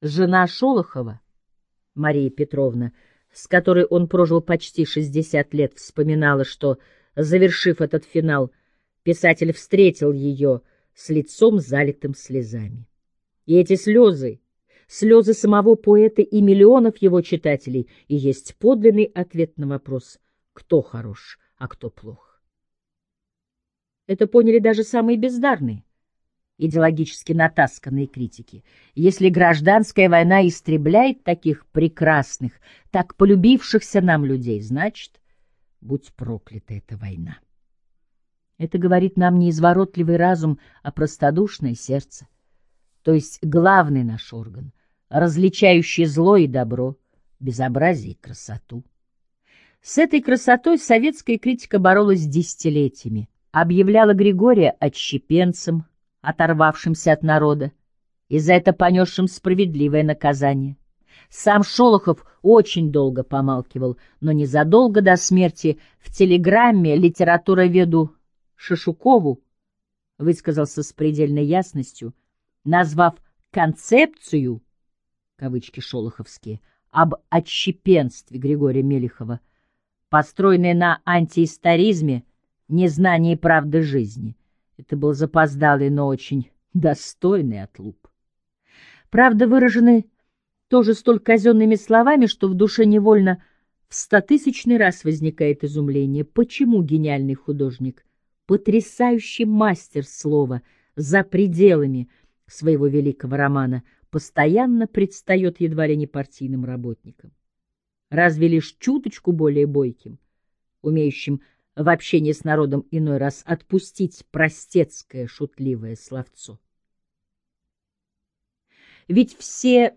Жена Шолохова, Мария Петровна, с которой он прожил почти 60 лет, вспоминала, что, завершив этот финал, писатель встретил ее с лицом залитым слезами. И эти слезы, слезы самого поэта и миллионов его читателей, и есть подлинный ответ на вопрос, кто хорош, а кто плох. Это поняли даже самые бездарные, идеологически натасканные критики. Если гражданская война истребляет таких прекрасных, так полюбившихся нам людей, значит, будь проклята эта война. Это говорит нам не изворотливый разум, а простодушное сердце. То есть главный наш орган, различающий зло и добро, безобразие и красоту. С этой красотой советская критика боролась десятилетиями, объявляла Григория отщепенцем, оторвавшимся от народа, и за это понесшим справедливое наказание. Сам Шолохов очень долго помалкивал, но незадолго до смерти в телеграмме литературоведу Шишукову высказался с предельной ясностью, назвав концепцию, кавычки шолоховские, об отщепенстве Григория Мелехова, построенной на антиисторизме, незнании правды жизни. Это был запоздалый, но очень достойный отлуп. Правда, выражены тоже столь казенными словами, что в душе невольно в стотысячный раз возникает изумление, почему гениальный художник потрясающий мастер слова за пределами своего великого романа, постоянно предстает едва ли не партийным работником. Разве лишь чуточку более бойким, умеющим в общении с народом иной раз отпустить простецкое шутливое словцо. Ведь все,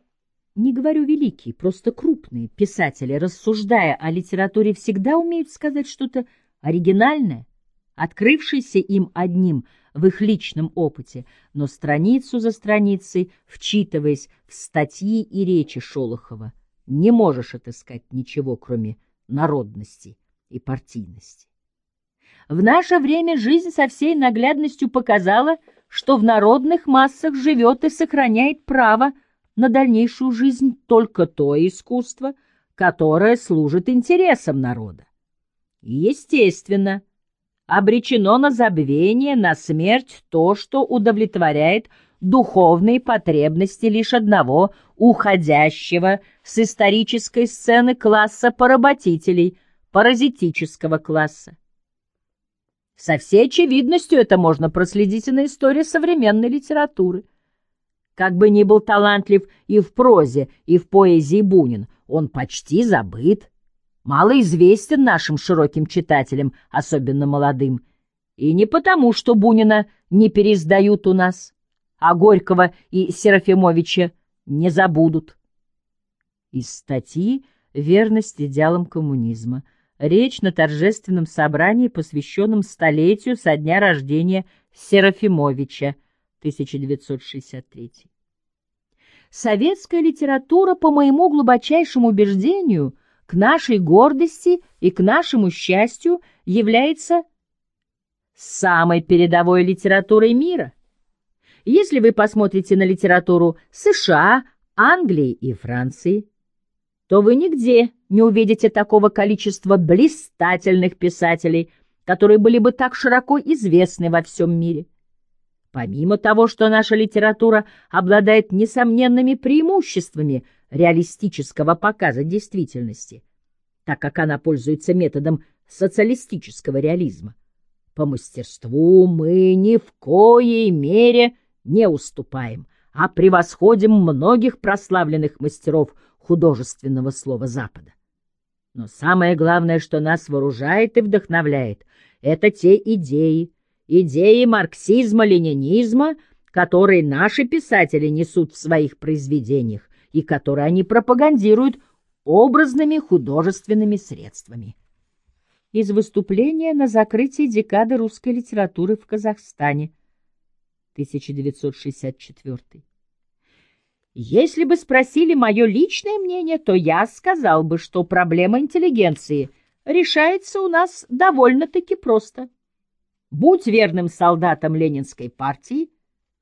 не говорю великие, просто крупные писатели, рассуждая о литературе, всегда умеют сказать что-то оригинальное, открывшийся им одним в их личном опыте, но страницу за страницей, вчитываясь в статьи и речи Шолохова, не можешь отыскать ничего, кроме народности и партийности. В наше время жизнь со всей наглядностью показала, что в народных массах живет и сохраняет право на дальнейшую жизнь только то искусство, которое служит интересам народа. Естественно, обречено на забвение, на смерть то, что удовлетворяет духовные потребности лишь одного уходящего с исторической сцены класса поработителей, паразитического класса. Со всей очевидностью это можно проследить и на истории современной литературы. Как бы ни был талантлив и в прозе, и в поэзии Бунин, он почти забыт, мало известен нашим широким читателям, особенно молодым. И не потому, что Бунина не переиздают у нас, а Горького и Серафимовича не забудут. Из статьи «Верность идеалам коммунизма» речь на торжественном собрании, посвященном столетию со дня рождения Серафимовича, 1963. Советская литература, по моему глубочайшему убеждению, к нашей гордости и к нашему счастью является самой передовой литературой мира. Если вы посмотрите на литературу США, Англии и Франции, то вы нигде не увидите такого количества блистательных писателей, которые были бы так широко известны во всем мире. Помимо того, что наша литература обладает несомненными преимуществами реалистического показа действительности, так как она пользуется методом социалистического реализма, по мастерству мы ни в коей мере не уступаем, а превосходим многих прославленных мастеров художественного слова Запада. Но самое главное, что нас вооружает и вдохновляет, это те идеи, идеи марксизма-ленинизма, которые наши писатели несут в своих произведениях и которые они пропагандируют образными художественными средствами. Из выступления на закрытии декады русской литературы в Казахстане 1964. Если бы спросили мое личное мнение, то я сказал бы, что проблема интеллигенции решается у нас довольно-таки просто. Будь верным солдатом Ленинской партии,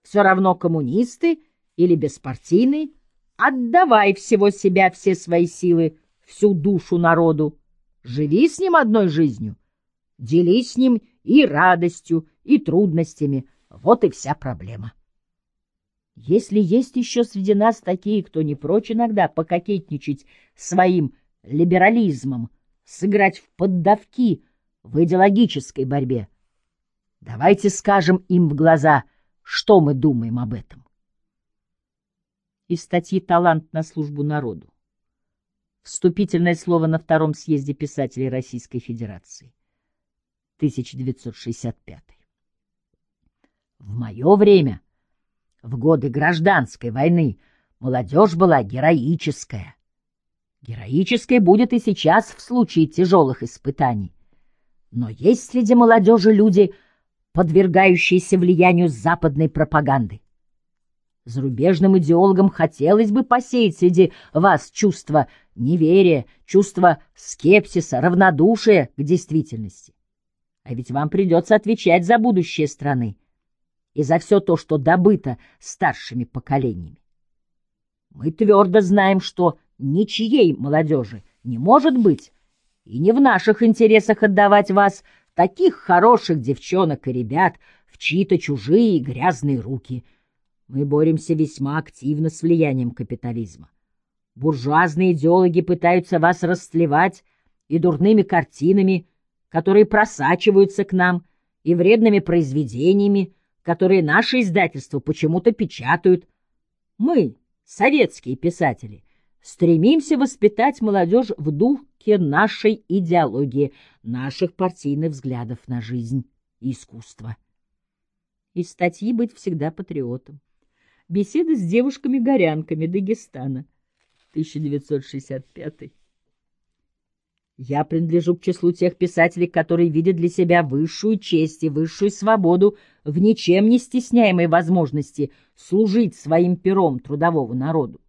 все равно коммунисты или беспартийный, Отдавай всего себя, все свои силы, всю душу народу. Живи с ним одной жизнью. Делись с ним и радостью, и трудностями. Вот и вся проблема. Если есть еще среди нас такие, кто не прочь иногда пококетничать своим либерализмом, сыграть в поддавки в идеологической борьбе, давайте скажем им в глаза, что мы думаем об этом. Из статьи «Талант на службу народу». Вступительное слово на Втором съезде писателей Российской Федерации. 1965. В мое время, в годы гражданской войны, молодежь была героическая. Героической будет и сейчас в случае тяжелых испытаний. Но есть среди молодежи люди, подвергающиеся влиянию западной пропаганды. Зарубежным идеологам хотелось бы посеять среди вас чувство неверия, чувство скепсиса, равнодушия к действительности. А ведь вам придется отвечать за будущее страны и за все то, что добыто старшими поколениями. Мы твердо знаем, что ничьей молодежи не может быть, и не в наших интересах отдавать вас, таких хороших девчонок и ребят, в чьи-то чужие грязные руки. Мы боремся весьма активно с влиянием капитализма. Буржуазные идеологи пытаются вас растлевать и дурными картинами, которые просачиваются к нам, и вредными произведениями, которые наши издательства почему-то печатают. Мы, советские писатели, стремимся воспитать молодежь в духе нашей идеологии, наших партийных взглядов на жизнь и искусство. Из статьи «Быть всегда патриотом». Беседы с девушками-горянками Дагестана, 1965 я принадлежу к числу тех писателей, которые видят для себя высшую честь и высшую свободу в ничем не стесняемой возможности служить своим пером трудовому народу.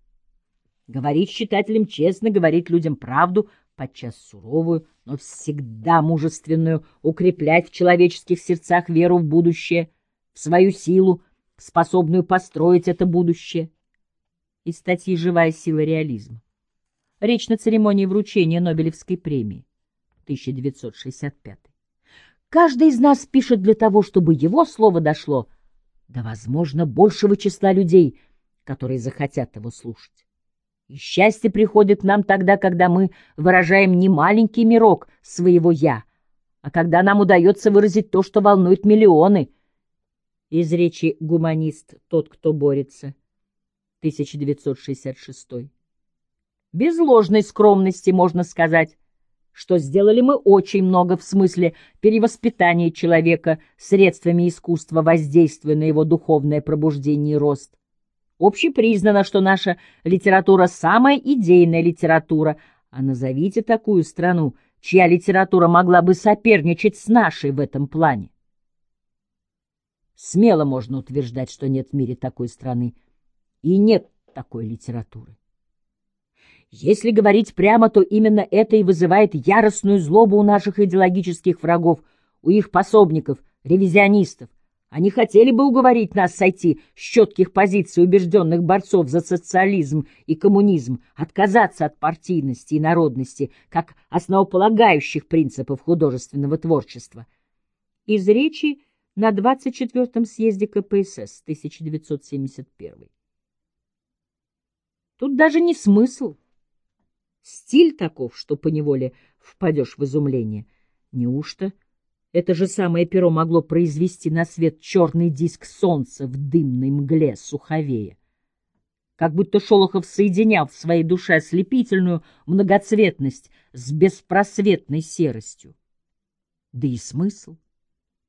Говорить читателям честно, говорить людям правду, подчас суровую, но всегда мужественную, укреплять в человеческих сердцах веру в будущее, в свою силу, способную построить это будущее. Из статьи «Живая сила реализма». Речь на церемонии вручения Нобелевской премии 1965. Каждый из нас пишет для того, чтобы его слово дошло до, возможно, большего числа людей, которые захотят его слушать. И счастье приходит к нам тогда, когда мы выражаем не маленький мирок своего «я», а когда нам удается выразить то, что волнует миллионы. Из речи «Гуманист. Тот, кто борется» 1966 без ложной скромности можно сказать, что сделали мы очень много в смысле перевоспитания человека средствами искусства, воздействуя на его духовное пробуждение и рост. Общепризнано, что наша литература – самая идейная литература, а назовите такую страну, чья литература могла бы соперничать с нашей в этом плане. Смело можно утверждать, что нет в мире такой страны, и нет такой литературы. Если говорить прямо, то именно это и вызывает яростную злобу у наших идеологических врагов, у их пособников, ревизионистов. Они хотели бы уговорить нас сойти с четких позиций убежденных борцов за социализм и коммунизм, отказаться от партийности и народности как основополагающих принципов художественного творчества. Из речи на 24-м съезде КПСС 1971. Тут даже не смысл, Стиль таков, что поневоле впадешь в изумление. Неужто это же самое перо могло произвести на свет черный диск солнца в дымной мгле суховея? Как будто Шолохов соединял в своей душе ослепительную многоцветность с беспросветной серостью. Да и смысл.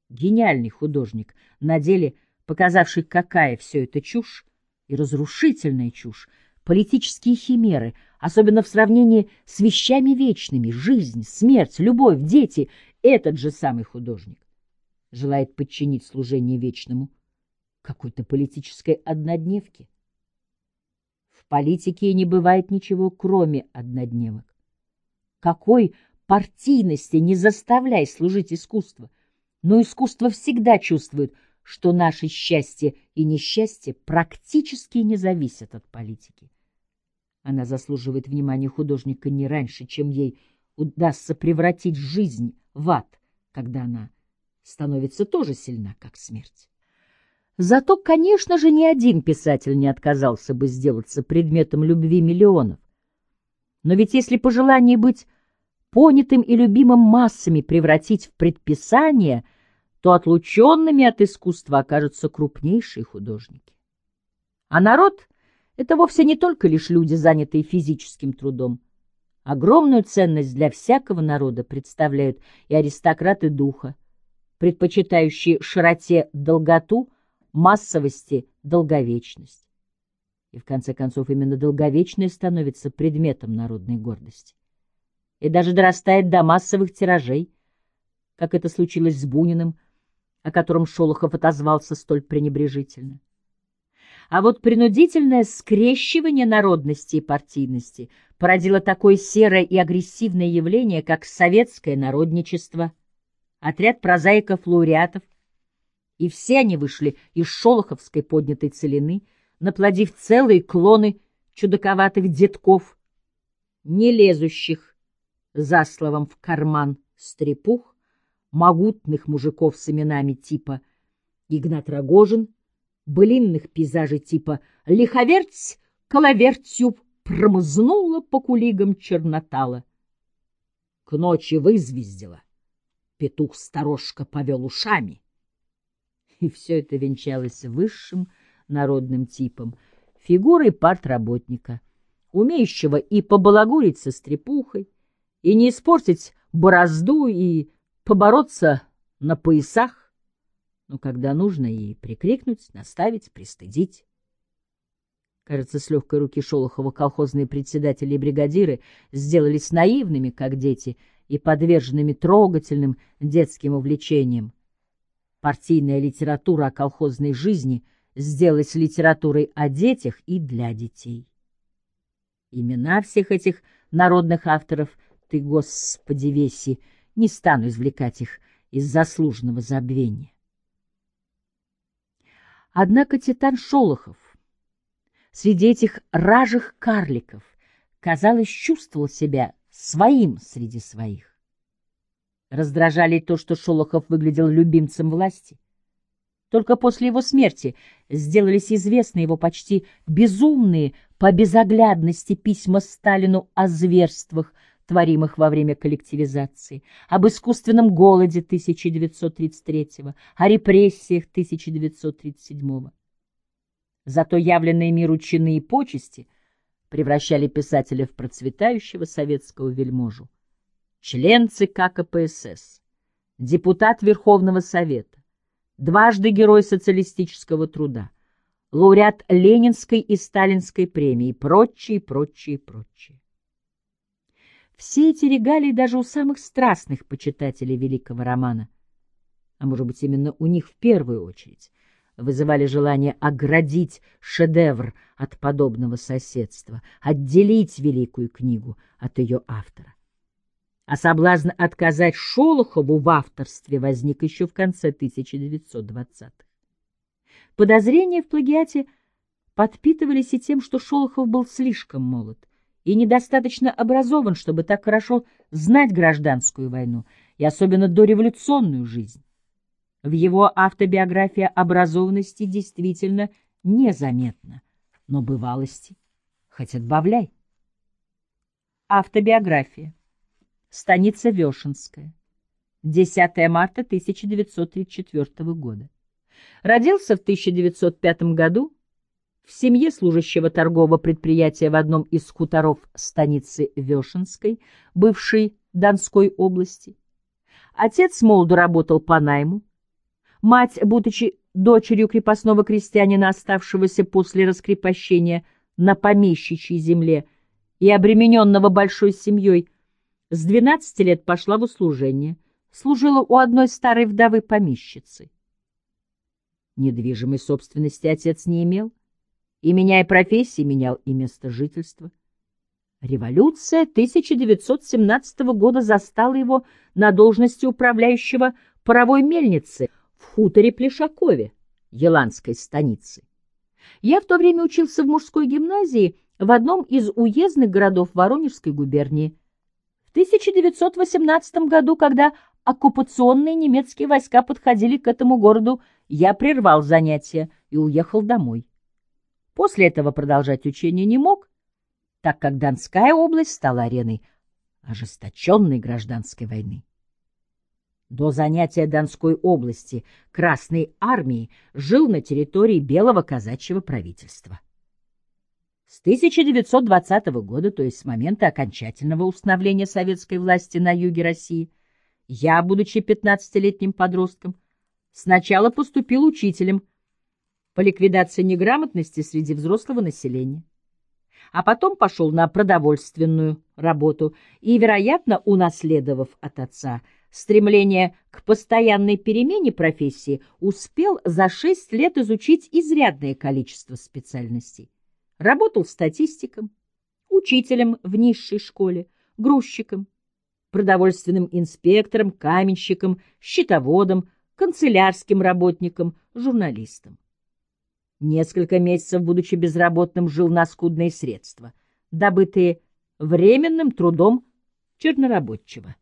Гениальный художник, на деле показавший, какая все это чушь, и разрушительная чушь, политические химеры, особенно в сравнении с вещами вечными, жизнь, смерть, любовь, дети, этот же самый художник желает подчинить служение вечному какой-то политической однодневке. В политике не бывает ничего, кроме однодневок. Какой партийности не заставляй служить искусство, но искусство всегда чувствует, что наше счастье и несчастье практически не зависят от политики. Она заслуживает внимания художника не раньше, чем ей удастся превратить жизнь в ад, когда она становится тоже сильна, как смерть. Зато, конечно же, ни один писатель не отказался бы сделаться предметом любви миллионов. Но ведь если пожелание быть понятым и любимым массами превратить в предписание, то отлученными от искусства окажутся крупнейшие художники. А народ — это вовсе не только лишь люди, занятые физическим трудом. Огромную ценность для всякого народа представляют и аристократы духа, предпочитающие широте долготу, массовости долговечность. И в конце концов именно долговечное становится предметом народной гордости. И даже дорастает до массовых тиражей, как это случилось с Буниным, о котором Шолохов отозвался столь пренебрежительно. А вот принудительное скрещивание народности и партийности породило такое серое и агрессивное явление, как советское народничество, отряд прозаиков-лауреатов, и все они вышли из шолоховской поднятой целины, наплодив целые клоны чудаковатых детков, не лезущих за словом в карман стрепух, могутных мужиков с именами типа Игнат Рогожин, былинных пейзажей типа «Лиховерть коловертью промзнула по кулигам чернотала». К ночи вызвездила, петух-сторожка повел ушами. И все это венчалось высшим народным типом, фигурой партработника, умеющего и побалагурить со стрепухой, и не испортить борозду, и побороться на поясах, но когда нужно и прикрикнуть, наставить, пристыдить. Кажется, с легкой руки Шолохова колхозные председатели и бригадиры сделались наивными, как дети, и подверженными трогательным детским увлечениям. Партийная литература о колхозной жизни сделалась литературой о детях и для детей. Имена всех этих народных авторов ты, Господи, веси, не стану извлекать их из заслуженного забвения. Однако Титан Шолохов среди этих ражих карликов, казалось, чувствовал себя своим среди своих. Раздражали то, что Шолохов выглядел любимцем власти. Только после его смерти сделались известны его почти безумные по безоглядности письма Сталину о зверствах, творимых во время коллективизации, об искусственном голоде 1933 о репрессиях 1937 Зато явленные миру чины и почести превращали писателя в процветающего советского вельможу. Член ЦК КПСС, депутат Верховного Совета, дважды Герой социалистического труда, лауреат Ленинской и Сталинской премии и прочее, прочее, прочее. Все эти регалии даже у самых страстных почитателей великого романа, а может быть именно у них в первую очередь, вызывали желание оградить шедевр от подобного соседства, отделить великую книгу от ее автора. А соблазн отказать Шолохову в авторстве возник еще в конце 1920-х. Подозрения в плагиате подпитывались и тем, что Шолохов был слишком молод и недостаточно образован, чтобы так хорошо знать гражданскую войну и особенно дореволюционную жизнь. В его автобиографии образованности действительно незаметно, но бывалости хоть отбавляй. Автобиография. Станица Вешенская. 10 марта 1934 года. Родился в 1905 году в семье служащего торгового предприятия в одном из хуторов станицы Вешенской, бывшей Донской области. Отец молоду работал по найму. Мать, будучи дочерью крепостного крестьянина, оставшегося после раскрепощения на помещичьей земле и обремененного большой семьей, с 12 лет пошла в услужение, служила у одной старой вдовы помещицы. Недвижимой собственности отец не имел, и, меняя профессии, менял и место жительства. Революция 1917 года застала его на должности управляющего паровой мельницы в хуторе Плешакове, Еланской станицы. Я в то время учился в мужской гимназии в одном из уездных городов Воронежской губернии. В 1918 году, когда оккупационные немецкие войска подходили к этому городу, я прервал занятия и уехал домой. После этого продолжать учение не мог, так как Донская область стала ареной ожесточенной гражданской войны. До занятия Донской области Красной армии жил на территории Белого казачьего правительства. С 1920 года, то есть с момента окончательного установления советской власти на юге России, я, будучи 15-летним подростком, сначала поступил учителем по ликвидации неграмотности среди взрослого населения а потом пошел на продовольственную работу и, вероятно, унаследовав от отца стремление к постоянной перемене профессии, успел за шесть лет изучить изрядное количество специальностей. Работал статистиком, учителем в низшей школе, грузчиком, продовольственным инспектором, каменщиком, счетоводом, канцелярским работником, журналистом. Несколько месяцев, будучи безработным, жил на скудные средства, добытые временным трудом чернорабочего.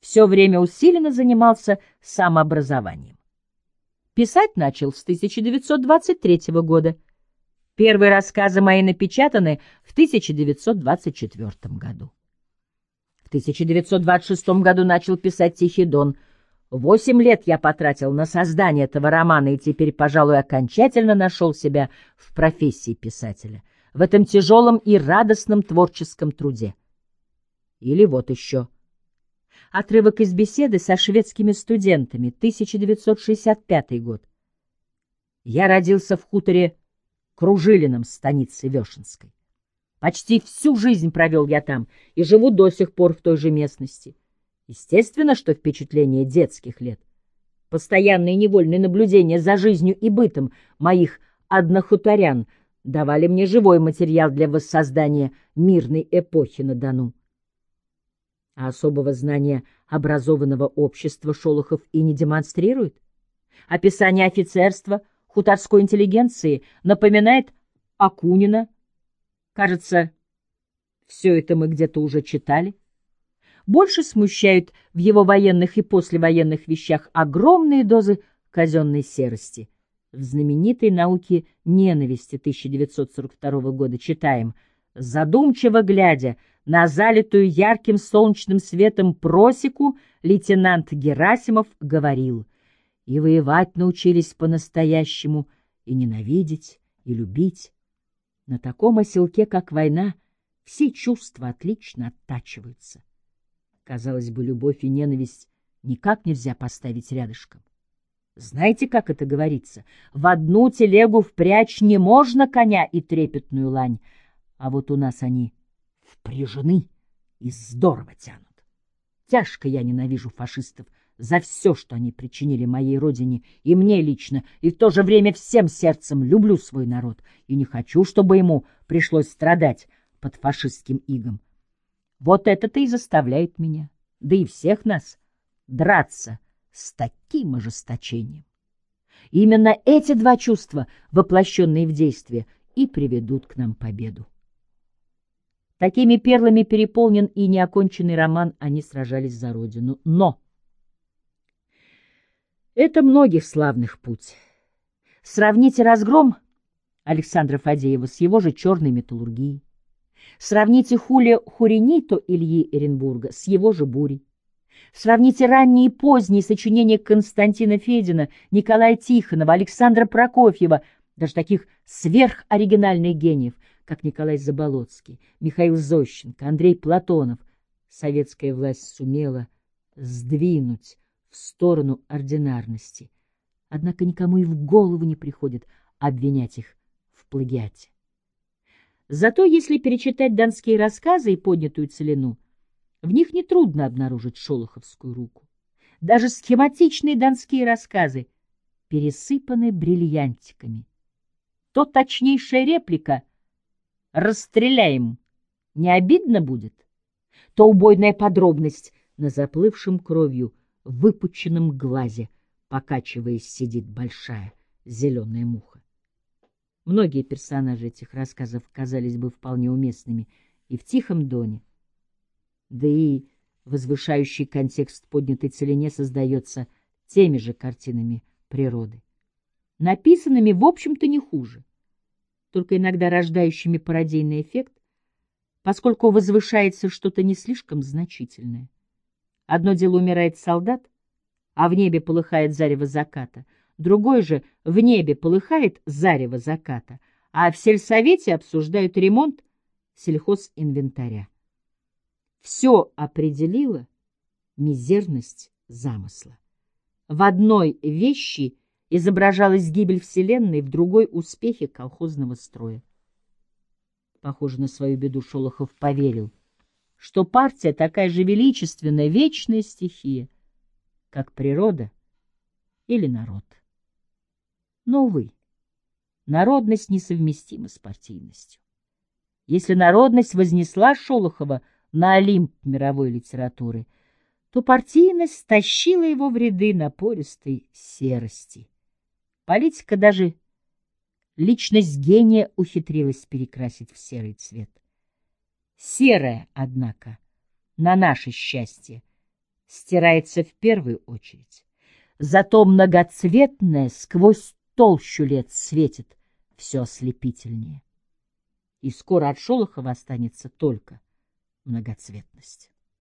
Все время усиленно занимался самообразованием. Писать начал с 1923 года. Первые рассказы мои напечатаны в 1924 году. В 1926 году начал писать «Тихий дон», Восемь лет я потратил на создание этого романа и теперь, пожалуй, окончательно нашел себя в профессии писателя, в этом тяжелом и радостном творческом труде. Или вот еще. Отрывок из беседы со шведскими студентами, 1965 год. Я родился в хуторе Кружилином станицы Вешенской. Почти всю жизнь провел я там и живу до сих пор в той же местности. Естественно, что впечатление детских лет, постоянные невольные наблюдения за жизнью и бытом моих однохуторян давали мне живой материал для воссоздания мирной эпохи на Дону. А особого знания образованного общества Шолохов и не демонстрирует. Описание офицерства, хуторской интеллигенции напоминает Акунина. Кажется, все это мы где-то уже читали больше смущают в его военных и послевоенных вещах огромные дозы казенной серости. В знаменитой науке ненависти 1942 года читаем «Задумчиво глядя на залитую ярким солнечным светом просеку, лейтенант Герасимов говорил, и воевать научились по-настоящему, и ненавидеть, и любить. На таком оселке, как война, все чувства отлично оттачиваются. Казалось бы, любовь и ненависть никак нельзя поставить рядышком. Знаете, как это говорится? В одну телегу впрячь не можно коня и трепетную лань, а вот у нас они впряжены и здорово тянут. Тяжко я ненавижу фашистов за все, что они причинили моей родине и мне лично, и в то же время всем сердцем люблю свой народ и не хочу, чтобы ему пришлось страдать под фашистским игом. Вот это-то и заставляет меня, да и всех нас, драться с таким ожесточением. Именно эти два чувства, воплощенные в действие, и приведут к нам победу. Такими перлами переполнен и неоконченный роман «Они сражались за Родину». Но это многих славных путь. Сравните разгром Александра Фадеева с его же черной металлургией. Сравните Хуле Хуринито Ильи Эренбурга с его же бурей. Сравните ранние и поздние сочинения Константина Федина, Николая Тихонова, Александра Прокофьева, даже таких сверхоригинальных гениев, как Николай Заболоцкий, Михаил Зощенко, Андрей Платонов. Советская власть сумела сдвинуть в сторону ординарности. Однако никому и в голову не приходит обвинять их в плагиате. Зато если перечитать донские рассказы и поднятую целину, в них нетрудно обнаружить шолоховскую руку. Даже схематичные донские рассказы пересыпаны бриллиантиками. То точнейшая реплика «Расстреляем» не обидно будет, то убойная подробность на заплывшем кровью выпученном глазе, покачиваясь, сидит большая зеленая муха. Многие персонажи этих рассказов казались бы вполне уместными и в «Тихом доне», да и возвышающий контекст поднятой целине создается теми же картинами природы, написанными, в общем-то, не хуже, только иногда рождающими пародийный эффект, поскольку возвышается что-то не слишком значительное. Одно дело умирает солдат, а в небе полыхает зарево заката, другой же в небе полыхает зарево заката, а в сельсовете обсуждают ремонт сельхозинвентаря. Все определило мизерность замысла. В одной вещи изображалась гибель Вселенной, в другой — успехи колхозного строя. Похоже на свою беду, Шолохов поверил, что партия такая же величественная, вечная стихия, как природа или народ. Но, увы, народность несовместима с партийностью. Если народность вознесла Шолохова на Олимп мировой литературы, то партийность стащила его в ряды напористой серости. Политика даже личность гения ухитрилась перекрасить в серый цвет. Серое, однако, на наше счастье, стирается в первую очередь. Зато многоцветное сквозь толщу лет светит все ослепительнее. И скоро от Шолохова останется только многоцветность.